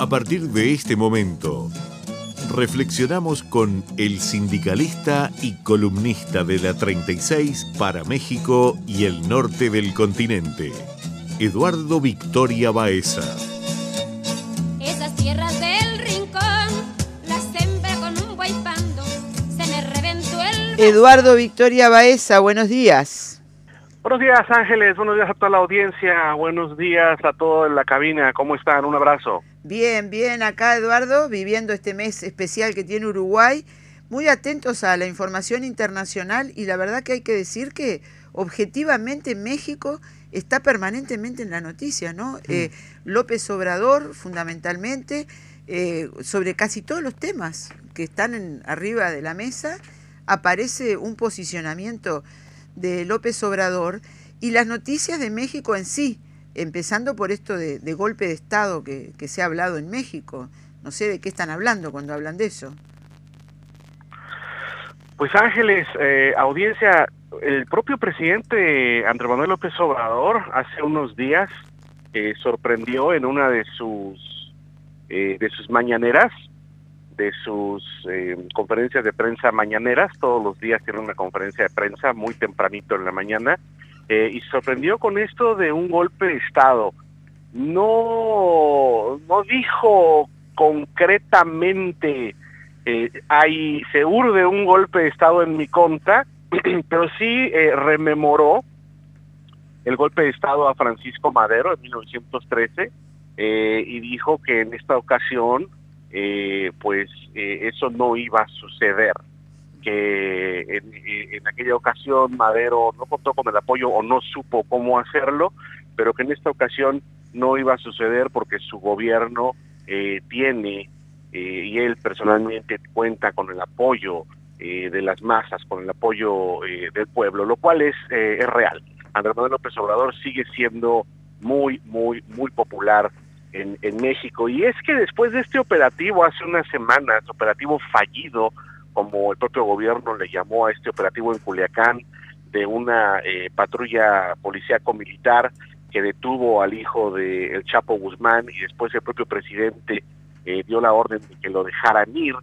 A partir de este momento, reflexionamos con el sindicalista y columnista de la 36 para México y el norte del continente, Eduardo Victoria Baeza. Esas tierras del rincón las sembra con un guaypando, se me reventó el... Eduardo Victoria Baeza, buenos días. Buenos días Ángeles, buenos días a toda la audiencia, buenos días a toda la cabina, ¿cómo están? Un abrazo. Bien, bien, acá Eduardo, viviendo este mes especial que tiene Uruguay, muy atentos a la información internacional y la verdad que hay que decir que objetivamente México está permanentemente en la noticia, ¿no? Eh, López Obrador, fundamentalmente, eh, sobre casi todos los temas que están en, arriba de la mesa, aparece un posicionamiento de López Obrador y las noticias de México en sí, empezando por esto de, golpe de Estado que, se ha hablado en México. No sé de qué están hablando cuando hablan de eso. Pues Ángeles, eh, audiencia, el propio presidente Andrés Manuel López Obrador hace unos días eh, sorprendió en una de sus eh, de sus mañaneras, de sus conferencias de prensa mañaneras, todos los días tiene una conferencia de prensa muy tempranito en la mañana, eh, y sorprendió con esto de un golpe de Estado. No, no dijo concretamente eh, hay, se urde un golpe de Estado en mi contra, pero sí eh, rememoró el golpe de Estado a Francisco Madero en 1913 y dijo que en esta ocasión pues eso no iba a suceder que en, aquella ocasión Madero no contó con el apoyo o no supo cómo hacerlo, pero que en esta ocasión no iba a suceder porque su gobierno eh, tiene eh, y él personalmente cuenta con el apoyo eh, de las masas, con el apoyo del pueblo, lo cual es, es real. Andrés Manuel López Obrador sigue siendo muy, muy, muy popular en, en México. Y es que después de este operativo, hace unas semanas, operativo fallido, como el propio gobierno le llamó a este operativo en Culiacán, de una eh, patrulla policíaco-militar que detuvo al hijo de el Chapo Guzmán y después el propio presidente eh, dio la orden de que lo dejaran ir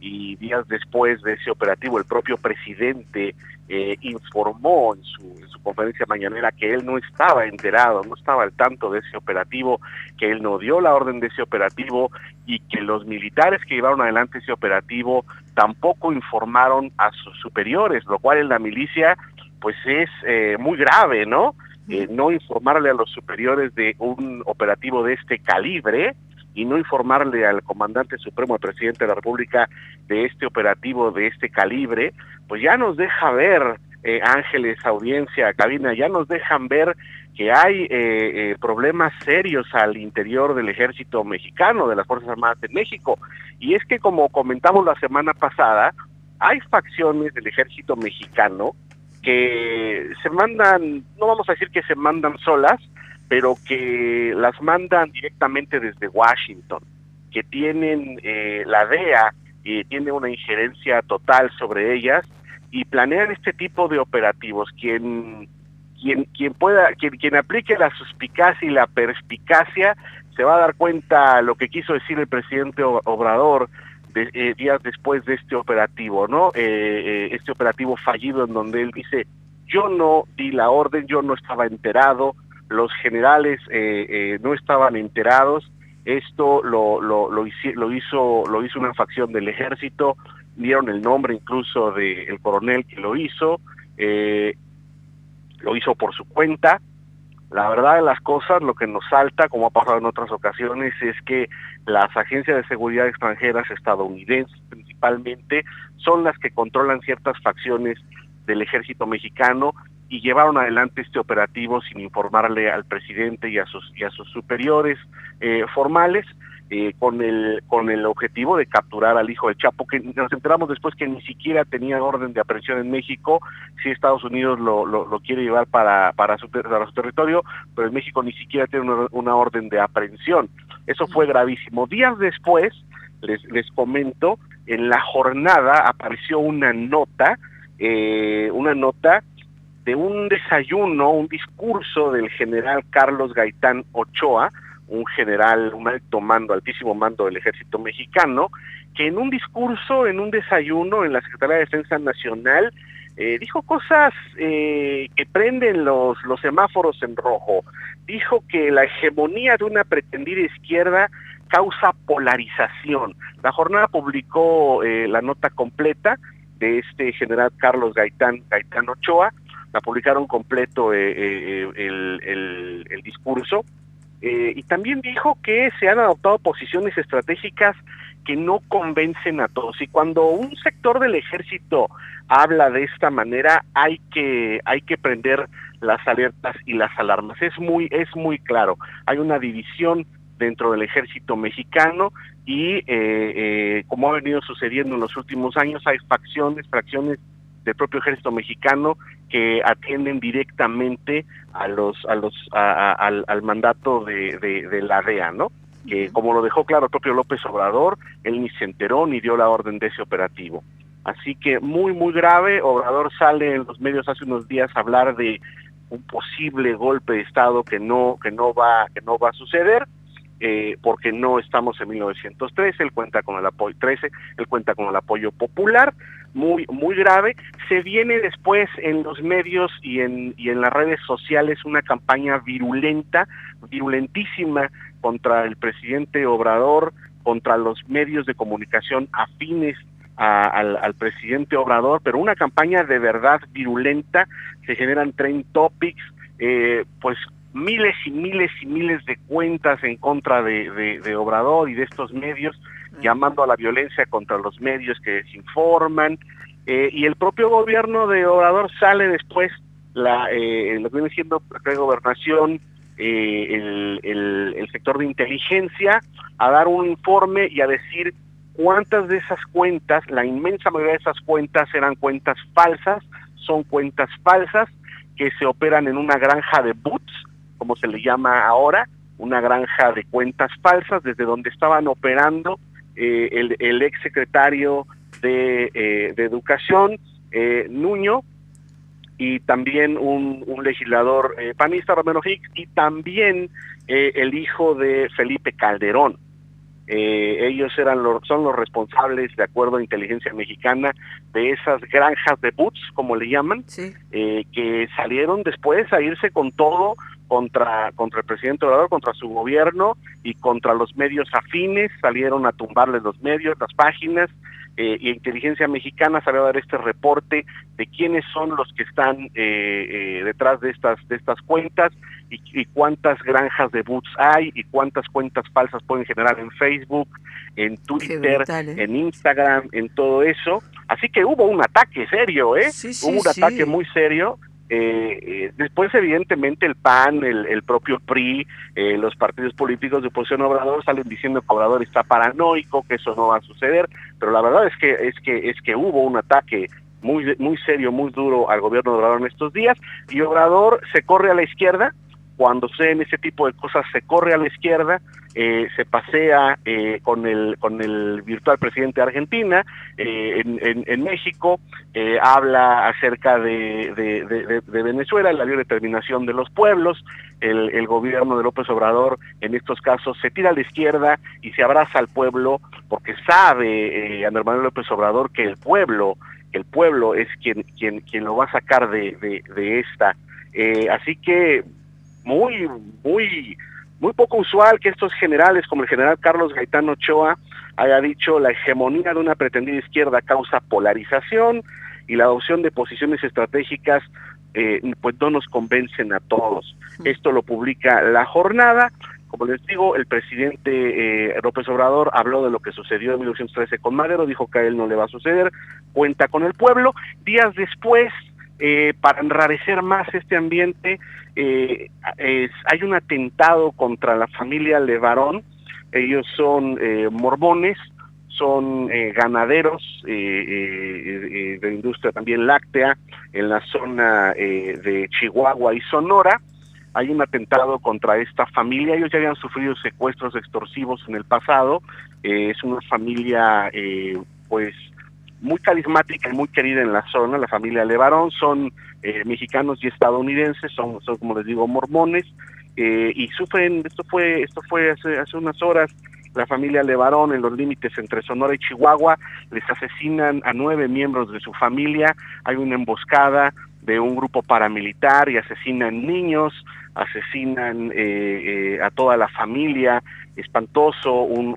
y días después de ese operativo el propio presidente eh, informó en su, en su, conferencia mañanera que él no estaba enterado, no estaba al tanto de ese operativo, que él no dio la orden de ese operativo y que los militares que llevaron adelante ese operativo tampoco informaron a sus superiores, lo cual en la milicia pues es eh, muy grave, ¿no? Eh, no informarle a los superiores de un operativo de este calibre, y no informarle al comandante supremo, al presidente de la República, de este operativo de este calibre, pues ya nos deja ver, eh, Ángeles, audiencia, cabina, ya nos dejan ver que hay eh, eh, problemas serios al interior del ejército mexicano, de las Fuerzas Armadas de México. Y es que, como comentamos la semana pasada, hay facciones del ejército mexicano que se mandan, no vamos a decir que se mandan solas, pero que las mandan directamente desde Washington, que tienen eh, la DEA y tiene una injerencia total sobre ellas y planean este tipo de operativos. Quien quien quien pueda quien, quien aplique la suspicacia y la perspicacia se va a dar cuenta lo que quiso decir el presidente Obrador de, eh, días después de este operativo, ¿no? Eh, este operativo fallido en donde él dice yo no di la orden, yo no estaba enterado, los generales eh, eh, no estaban enterados, esto lo, lo, lo, lo, hizo, lo hizo una facción del ejército, dieron el nombre incluso del coronel que lo hizo, eh, lo hizo por su cuenta. La verdad de las cosas, lo que nos salta, como ha pasado en otras ocasiones, es que las agencias de seguridad extranjeras estadounidenses principalmente son las que controlan ciertas facciones del ejército mexicano y llevaron adelante este operativo sin informarle al presidente y a sus y a sus superiores eh, formales eh, con el con el objetivo de capturar al hijo del Chapo que nos enteramos después que ni siquiera tenía orden de aprehensión en México si Estados Unidos lo, lo, quiere llevar para para su, para su territorio pero en México ni siquiera tiene una, una orden de aprehensión. Eso fue gravísimo. Días después les les comento en la jornada apareció una nota eh, una nota de un desayuno, un discurso del general Carlos Gaitán Ochoa, un general, un alto mando, altísimo mando del ejército mexicano, que en un discurso, en un desayuno en la Secretaría de Defensa Nacional, eh, dijo cosas eh, que prenden los, los semáforos en rojo. Dijo que la hegemonía de una pretendida izquierda causa polarización. La jornada publicó eh, la nota completa de este general Carlos Gaitán, Gaitán Ochoa, la publicaron completo el, el, discurso, y también dijo que se han adoptado posiciones estratégicas que no convencen a todos. Y cuando un sector del ejército habla de esta manera, hay que, hay que prender las alertas y las alarmas. Es muy, es muy claro. Hay una división dentro del ejército mexicano y eh, eh, como ha venido sucediendo en los últimos años, hay facciones, fracciones del propio ejército mexicano que atienden directamente a los, a los, al, al, mandato de, de, de la DEA, ¿no? que como lo dejó claro el propio López Obrador, él ni se enteró ni dio la orden de ese operativo. Así que muy, muy grave, Obrador sale en los medios hace unos días a hablar de un posible golpe de Estado que no, que no, va, que no va a suceder, eh, porque no estamos en 1913, él cuenta con el apoyo 13, él cuenta con el apoyo popular, muy, muy grave. Se viene después en los medios y en, y en las redes sociales una campaña virulenta, virulentísima contra el presidente Obrador, contra los medios de comunicación afines al, presidente Obrador, pero una campaña de verdad virulenta, se generan trend topics, eh, pues miles y miles y miles de cuentas en contra de, Obrador y de estos medios, llamando a la violencia contra los medios que desinforman, eh, y el propio gobierno de Obrador sale después, la, eh, lo que viene siendo la gobernación, eh, el, sector de inteligencia a dar un informe y a decir cuántas de esas cuentas, la inmensa mayoría de esas cuentas eran cuentas falsas, son cuentas falsas que se operan en una granja de boots, como se le llama ahora, una granja de cuentas falsas, desde donde estaban operando eh, el, el ex secretario de, eh, de Educación, Nuño, y también un, legislador eh, panista, Romero Hicks, y también eh, el hijo de Felipe Calderón. Eh, ellos eran los, son los responsables, de acuerdo a inteligencia mexicana, de esas granjas de boots, como le llaman, que salieron después a irse con todo contra, contra el presidente Obrador, contra su gobierno y contra los medios afines, salieron a tumbarles los medios, las páginas, eh, y Inteligencia Mexicana salió a dar este reporte de quiénes son los que están eh, eh, detrás de estas de estas cuentas y, cuántas granjas de boots hay y cuántas cuentas falsas pueden generar en Facebook, en Twitter, en Instagram, en todo eso. Así que hubo un ataque serio, ¿eh? hubo un ataque muy serio eh, eh, después, evidentemente, el PAN, el, propio PRI, eh, los partidos políticos de oposición Obrador salen diciendo que Obrador está paranoico, que eso no va a suceder, pero la verdad es que es que es que hubo un ataque muy muy serio, muy duro al gobierno de Obrador en estos días y Obrador se corre a la izquierda, cuando se en ese tipo de cosas se corre a la izquierda, eh, se pasea eh, con el con el virtual presidente de Argentina eh, en, México, habla acerca de, de, Venezuela, la libre de los pueblos, el, el, gobierno de López Obrador en estos casos se tira a la izquierda y se abraza al pueblo porque sabe Andrés Manuel López Obrador que el pueblo el pueblo es quien quien quien lo va a sacar de, de esta. Así que muy, muy, muy poco usual que estos generales, como el general Carlos Gaitán Ochoa, haya dicho la hegemonía de una pretendida izquierda causa polarización y la adopción de posiciones estratégicas eh, pues no nos convencen a todos. Esto lo publica La Jornada. Como les digo, el presidente eh, López Obrador habló de lo que sucedió en 1913 con Madero, dijo que a él no le va a suceder, cuenta con el pueblo. Días después, eh, para enrarecer más este ambiente, eh, hay un atentado contra la familia Levarón, ellos son eh, mormones, son eh, ganaderos de industria también láctea en la zona de Chihuahua y Sonora. Hay un atentado contra esta familia, ellos ya habían sufrido secuestros extorsivos en el pasado, es una familia pues muy carismática y muy querida en la zona, la familia Levarón, son eh, mexicanos y estadounidenses, son, son, como les digo, mormones, y sufren, esto fue, esto fue hace, hace unas horas, la familia Levarón en los límites entre Sonora y Chihuahua, les asesinan a nueve miembros de su familia, hay una emboscada de un grupo paramilitar y asesinan niños, asesinan eh, eh, a toda la familia, espantoso, un,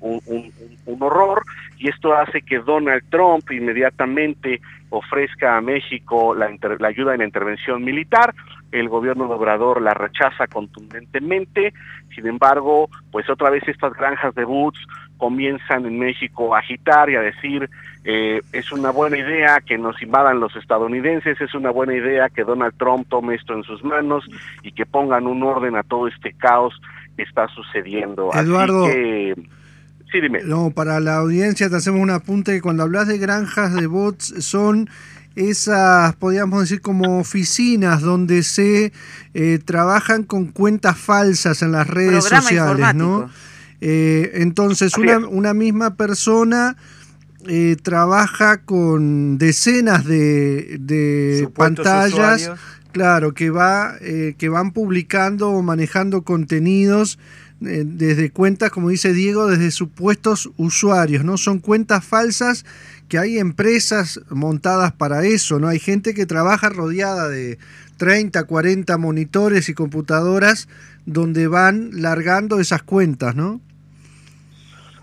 horror, y esto hace que Donald Trump inmediatamente ofrezca a México la, la ayuda en la intervención militar, el gobierno de Obrador la rechaza contundentemente, sin embargo, pues otra vez estas granjas de boots comienzan en México a agitar y a decir eh, es una buena idea que nos invadan los estadounidenses, es una buena idea que Donald Trump tome esto en sus manos y que pongan un orden a todo este caos está sucediendo. Eduardo, sí, dime. No, para la audiencia te hacemos un apunte que cuando hablas de granjas de bots son esas, podríamos decir, como oficinas donde se eh, trabajan con cuentas falsas en las redes sociales, ¿no? Eh, entonces, una, una, misma persona eh, trabaja con decenas de, de pantallas, claro, que, va, que van publicando o manejando contenidos desde cuentas, como dice Diego, desde supuestos usuarios, ¿no? Son cuentas falsas que hay empresas montadas para eso, ¿no? Hay gente que trabaja rodeada de 30, 40 monitores y computadoras donde van largando esas cuentas, ¿no?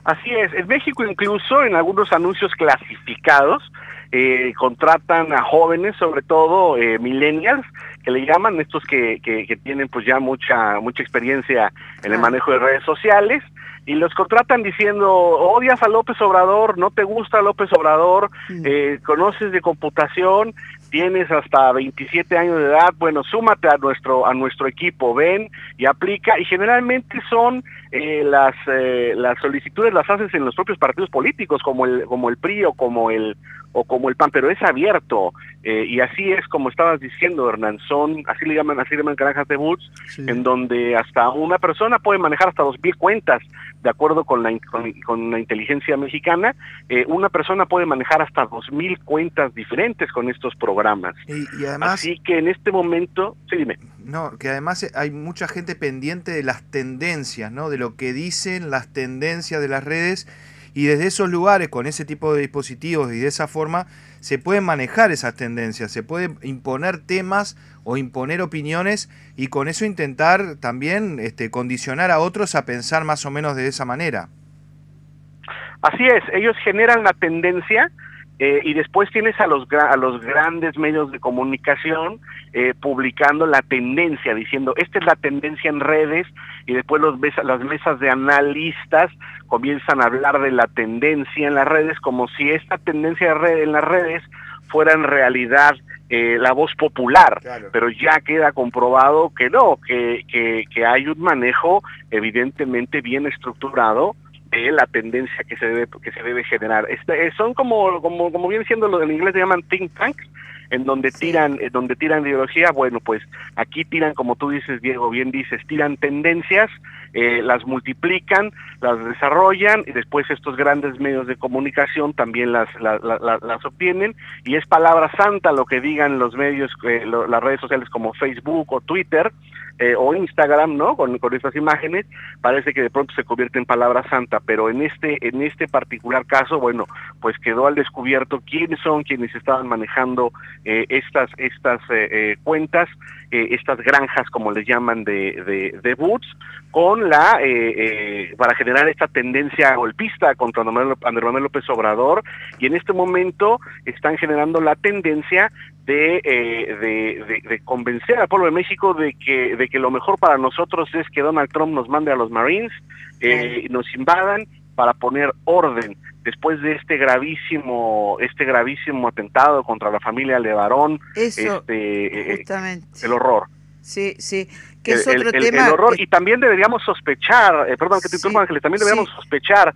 Así es, en México incluso en algunos anuncios clasificados eh, contratan a jóvenes, sobre todo eh, millennials, que le llaman, estos que, que, tienen pues ya mucha, mucha experiencia en el manejo de redes sociales, y los contratan diciendo, odias a López Obrador, no te gusta López Obrador, eh, conoces de computación, tienes hasta 27 años de edad, bueno, súmate a nuestro, a nuestro equipo, ven y aplica, y generalmente son eh, las, eh, las solicitudes las haces en los propios partidos políticos, como el, como el PRI o como el, o como el PAN, pero es abierto, eh, y así es como estabas diciendo, Hernán, son, así le llaman, así le llaman granjas de boots, en donde hasta una persona puede manejar hasta dos mil cuentas, de acuerdo con la, con, la inteligencia mexicana, eh, una persona puede manejar hasta dos mil cuentas diferentes con estos programas. Y, además... Así que en este momento, sí, dime. No, que además hay mucha gente pendiente de las tendencias, ¿no? De lo que dicen las tendencias de las redes y desde esos lugares, con ese tipo de dispositivos y de esa forma, se pueden manejar esas tendencias, se pueden imponer temas o imponer opiniones y con eso intentar también este, condicionar a otros a pensar más o menos de esa manera. Así es, ellos generan la tendencia eh, y después tienes a los, a los grandes medios de comunicación eh, publicando la tendencia, diciendo, esta es la tendencia en redes, y después los, las mesas de analistas comienzan a hablar de la tendencia en las redes, como si esta tendencia en las redes fuera en realidad eh, la voz popular, pero ya queda comprobado que no, que, que, que hay un manejo evidentemente bien estructurado de la tendencia que se debe que se debe generar. Este, son como como como bien siendo lo en inglés se llaman think tanks, en donde tiran eh, donde tiran ideología, bueno, pues aquí tiran como tú dices Diego, bien dices, tiran tendencias, eh, las multiplican, las desarrollan y después estos grandes medios de comunicación también las las obtienen y es palabra santa lo que digan los medios eh, las redes sociales como Facebook o Twitter eh, o Instagram, ¿no? Con, con estas imágenes, parece que de pronto se convierte en palabra santa, pero en este, en este particular caso, bueno, pues quedó al descubierto quiénes son quienes estaban manejando eh, estas, estas eh, cuentas, estas granjas, como les llaman, de, de, de boots, con la, para generar esta tendencia golpista contra Andrés Manuel López Obrador, y en este momento están generando la tendencia eh, de, de, convencer al pueblo de México de que, de que lo mejor para nosotros es que Donald Trump nos mande a los Marines, eh, nos invadan para poner orden después de este gravísimo este gravísimo atentado contra la familia Levarón Eso, este eh, justamente. el horror sí sí que es otro el, tema el horror y también deberíamos sospechar perdón que te sí, Ángeles también deberíamos sospechar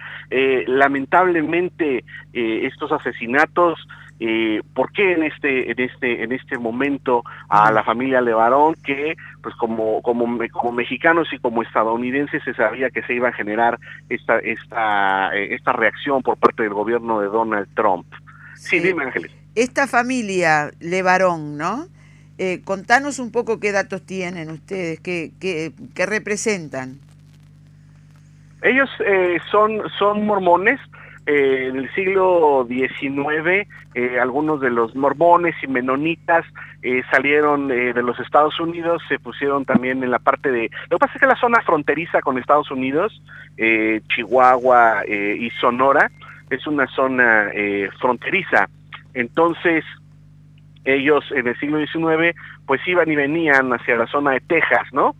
lamentablemente estos asesinatos eh, por qué en este en este en este momento a la familia Levarón que pues como como como mexicanos y como estadounidenses se sabía que se iba a generar esta esta eh, esta reacción por parte del gobierno de Donald Trump sí, dime Ángeles esta familia Levarón no Eh, contanos un poco qué datos tienen ustedes, qué, qué, qué representan. Ellos eh, son, son mormones. Eh, en el siglo XIX, eh, algunos de los mormones y menonitas eh, salieron eh, de los Estados Unidos, se pusieron también en la parte de... Lo que pasa es que la zona fronteriza con Estados Unidos, eh, Chihuahua y Sonora, es una zona fronteriza. Entonces, ellos en el siglo XIX, pues iban y venían hacia la zona de Texas, ¿no?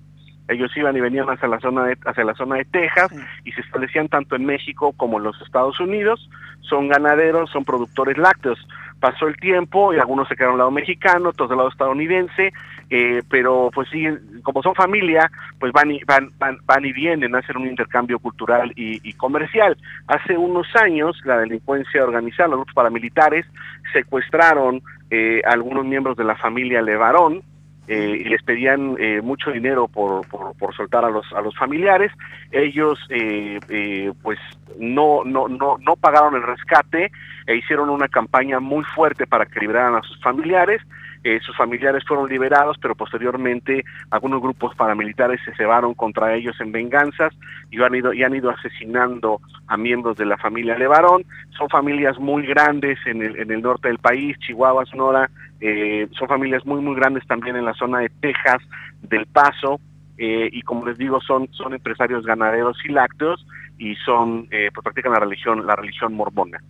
Ellos iban y venían hacia la zona de, hacia la zona de Texas Sí. y se establecían tanto en México como en los Estados Unidos. Son ganaderos, son productores lácteos. Pasó el tiempo y algunos se quedaron al lado mexicano, otros del lado estadounidense, eh, pero pues sí, como son familia, pues van y, van, van, van y vienen a hacer un intercambio cultural y, y comercial. Hace unos años la delincuencia organizada, los grupos paramilitares, secuestraron eh, a algunos miembros de la familia Levarón, eh, y les pedían eh, mucho dinero por, por, por, soltar a los a los familiares. Ellos eh, eh, pues no no no no pagaron el rescate e hicieron una campaña muy fuerte para que liberaran a sus familiares eh, sus familiares fueron liberados, pero posteriormente algunos grupos paramilitares se cebaron contra ellos en venganzas y han ido, y han ido asesinando a miembros de la familia Levarón. Son familias muy grandes en el, en el norte del país, Chihuahua, Sonora, eh, son familias muy, muy grandes también en la zona de Texas, del Paso, eh, y como les digo, son, son empresarios ganaderos y lácteos y son, eh, pues practican la religión, la religión mormona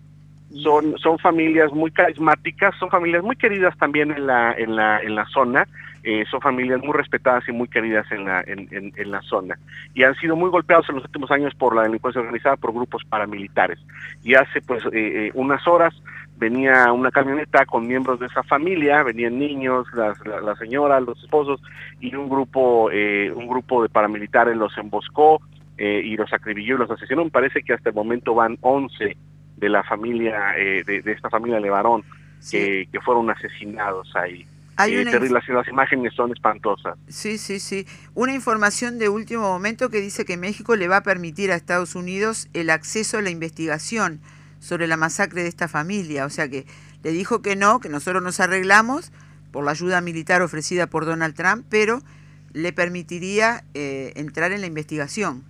son son familias muy carismáticas son familias muy queridas también en la en la en la zona eh, son familias muy respetadas y muy queridas en la en, en, en, la zona. Y han sido muy golpeados en los últimos años por la delincuencia organizada por grupos paramilitares. Y hace pues eh, eh, unas horas venía una camioneta con miembros de esa familia venían niños las, la, la señora los esposos y un grupo eh, un grupo de paramilitares los emboscó eh, y los acribilló y los asesinó. Me parece que hasta el momento van 11 de la familia, eh, de, de, esta familia Levarón, sí. que, que, fueron asesinados ahí. Hay eh, una las, las, imágenes son espantosas. Sí, sí, sí. Una información de último momento que dice que México le va a permitir a Estados Unidos el acceso a la investigación sobre la masacre de esta familia. O sea que le dijo que no, que nosotros nos arreglamos por la ayuda militar ofrecida por Donald Trump, pero le permitiría eh, entrar en la investigación.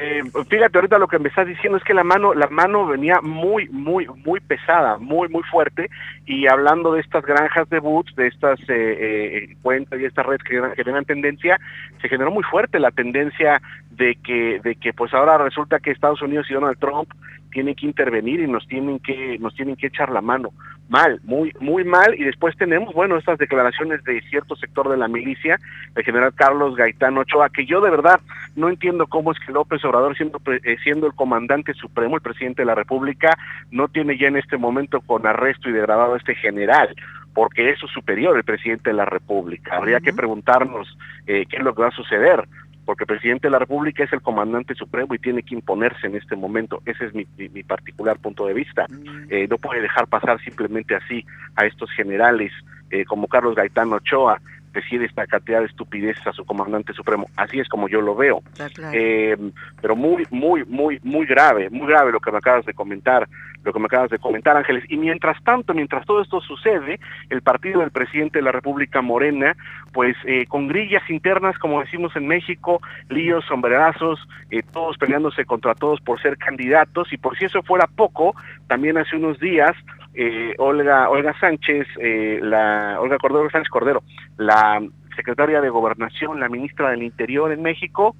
Eh, fíjate ahorita lo que me estás diciendo es que la mano la mano venía muy muy muy pesada muy muy fuerte y hablando de estas granjas de boots de estas eh, eh, cuentas y estas redes que generan tendencia se generó muy fuerte la tendencia de que de que pues ahora resulta que Estados Unidos y Donald Trump tienen que intervenir y nos tienen que nos tienen que echar la mano mal muy muy mal. Y después tenemos bueno estas declaraciones de cierto sector de la milicia el general Carlos Gaitán Ochoa que yo de verdad no entiendo cómo es que López Obrador siendo eh, siendo el comandante supremo el presidente de la República no tiene ya en este momento con arresto y degradado a este general porque es su superior el presidente de la República. Habría uh -huh. que preguntarnos eh, qué es lo que va a suceder porque el presidente de la República es el comandante supremo y tiene que imponerse en este momento. Ese es mi, mi, mi particular punto de vista. Mm. Eh, no puede dejar pasar simplemente así a estos generales eh, como Carlos Gaitán Ochoa, decide esta cantidad de estupideces a su comandante supremo. Así es como yo lo veo. Claro. Eh, pero muy, muy, muy, muy grave, muy grave lo que me acabas de comentar, lo que me acabas de comentar, Ángeles. Y mientras tanto, mientras todo esto sucede, el partido del presidente de la República Morena, pues eh, con grillas internas, como decimos en México, líos, sombrerazos, eh, todos peleándose contra todos por ser candidatos. Y por si eso fuera poco, también hace unos días eh, Olga Olga Sánchez, eh, la Olga Cordero Sánchez Cordero, la secretaria de Gobernación, la ministra del Interior en México,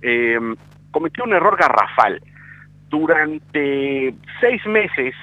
eh, cometió un error garrafal. Durante seis meses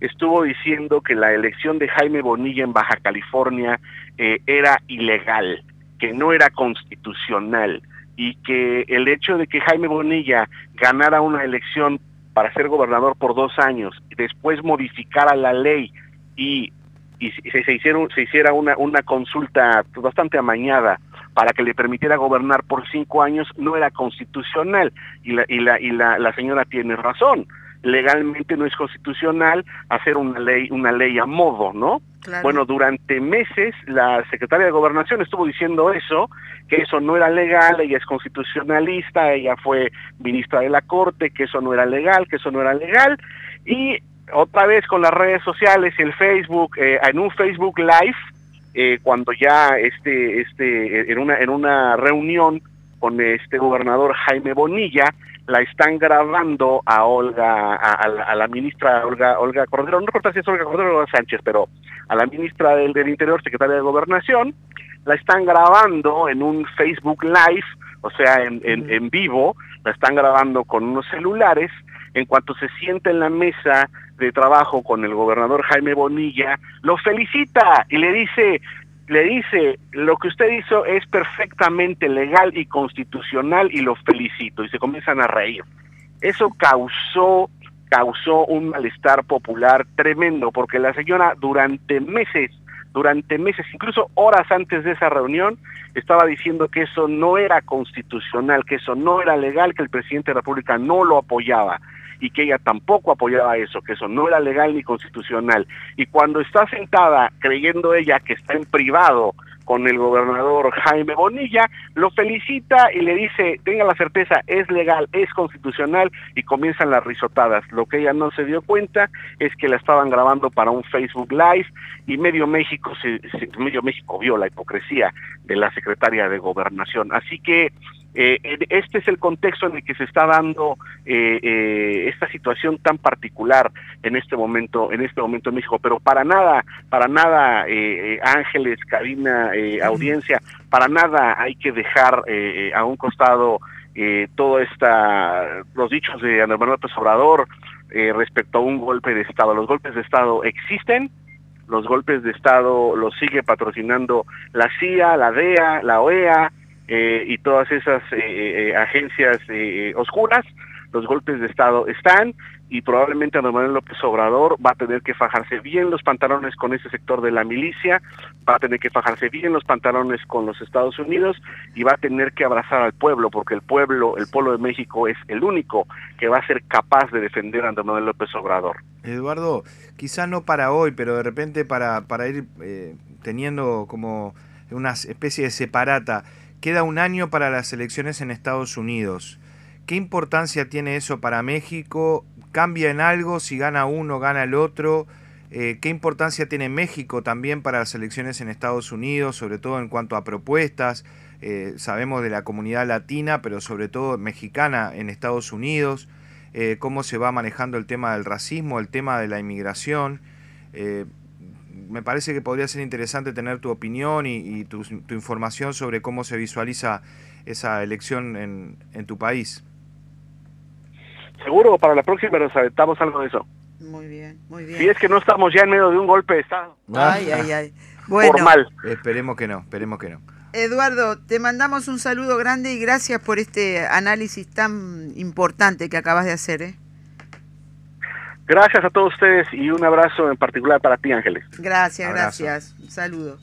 estuvo diciendo que la elección de Jaime Bonilla en Baja California eh, era ilegal, que no era constitucional y que el hecho de que Jaime Bonilla ganara una elección para ser gobernador por dos años y después modificara la ley y, y se, se, hicieron, se hiciera una, una consulta bastante amañada para que le permitiera gobernar por cinco años no era constitucional y la, y la, y la, la señora tiene razón legalmente no es constitucional hacer una ley una ley a modo, ¿no? Claro. Bueno, durante meses la secretaria de Gobernación estuvo diciendo eso, que eso no era legal, ella es constitucionalista, ella fue ministra de la Corte, que eso no era legal, que eso no era legal, y otra vez con las redes sociales y el Facebook, eh, en un Facebook Live, eh, cuando ya este, este, en una, en una reunión con este gobernador Jaime Bonilla, la están grabando a Olga, a, la, ministra Olga, Olga Cordero, no recuerdo si es Olga Cordero o Olga Sánchez, pero a la ministra del, del Interior, secretaria de Gobernación, la están grabando en un Facebook Live, o sea, en, en, en vivo, la están grabando con unos celulares, en cuanto se sienta en la mesa de trabajo con el gobernador Jaime Bonilla, lo felicita y le dice, le dice, lo que usted hizo es perfectamente legal y constitucional y lo felicito, y se comienzan a reír. Eso causó, causó un malestar popular tremendo, porque la señora durante meses, durante meses, incluso horas antes de esa reunión, estaba diciendo que eso no era constitucional, que eso no era legal, que el presidente de la República no lo apoyaba y que ella tampoco apoyaba eso, que eso no era legal ni constitucional. Y cuando está sentada creyendo ella que está en privado con el gobernador Jaime Bonilla, lo felicita y le dice, tenga la certeza, es legal, es constitucional y comienzan las risotadas. Lo que ella no se dio cuenta es que la estaban grabando para un Facebook Live y medio México, se, medio México vio la hipocresía de la secretaria de gobernación. Así que eh, este es el contexto en el que se está dando eh, eh, esta situación tan particular en este momento, en este momento en México. Pero para nada, para nada, Ángeles, Karina, audiencia, para nada hay que dejar a un costado todo esta, los dichos de Andrés Manuel López Obrador respecto a un golpe de Estado. Los golpes de Estado existen, los golpes de Estado los sigue patrocinando la CIA, la DEA, la OEA, eh, y todas esas eh, eh, agencias oscuras, los golpes de Estado están y probablemente Andrés Manuel López Obrador va a tener que fajarse bien los pantalones con ese sector de la milicia, va a tener que fajarse bien los pantalones con los Estados Unidos y va a tener que abrazar al pueblo, porque el pueblo, el pueblo de México es el único que va a ser capaz de defender a Andrés Manuel López Obrador. Eduardo, quizá no para hoy, pero de repente para, para ir teniendo como una especie de separata, Queda un año para las elecciones en Estados Unidos. ¿Qué importancia tiene eso para México? ¿Cambia en algo si gana uno, gana el otro? Eh, ¿Qué importancia tiene México también para las elecciones en Estados Unidos, sobre todo en cuanto a propuestas? Eh, sabemos de la comunidad latina, pero sobre todo mexicana en Estados Unidos. Eh, cómo se va manejando el tema del racismo, el tema de la inmigración me parece que podría ser interesante tener tu opinión y, tu, información sobre cómo se visualiza esa elección en, tu país. Seguro, para la próxima nos aventamos algo de eso. Muy bien, muy bien. Si es que no estamos ya en medio de un golpe de Estado. Ay, ay, ay. Bueno, Formal. Esperemos que no, esperemos que no. Eduardo, te mandamos un saludo grande y gracias por este análisis tan importante que acabas de hacer. ¿eh? Gracias a todos ustedes y un abrazo en particular para ti, Ángeles. Gracias, gracias. Un saludo.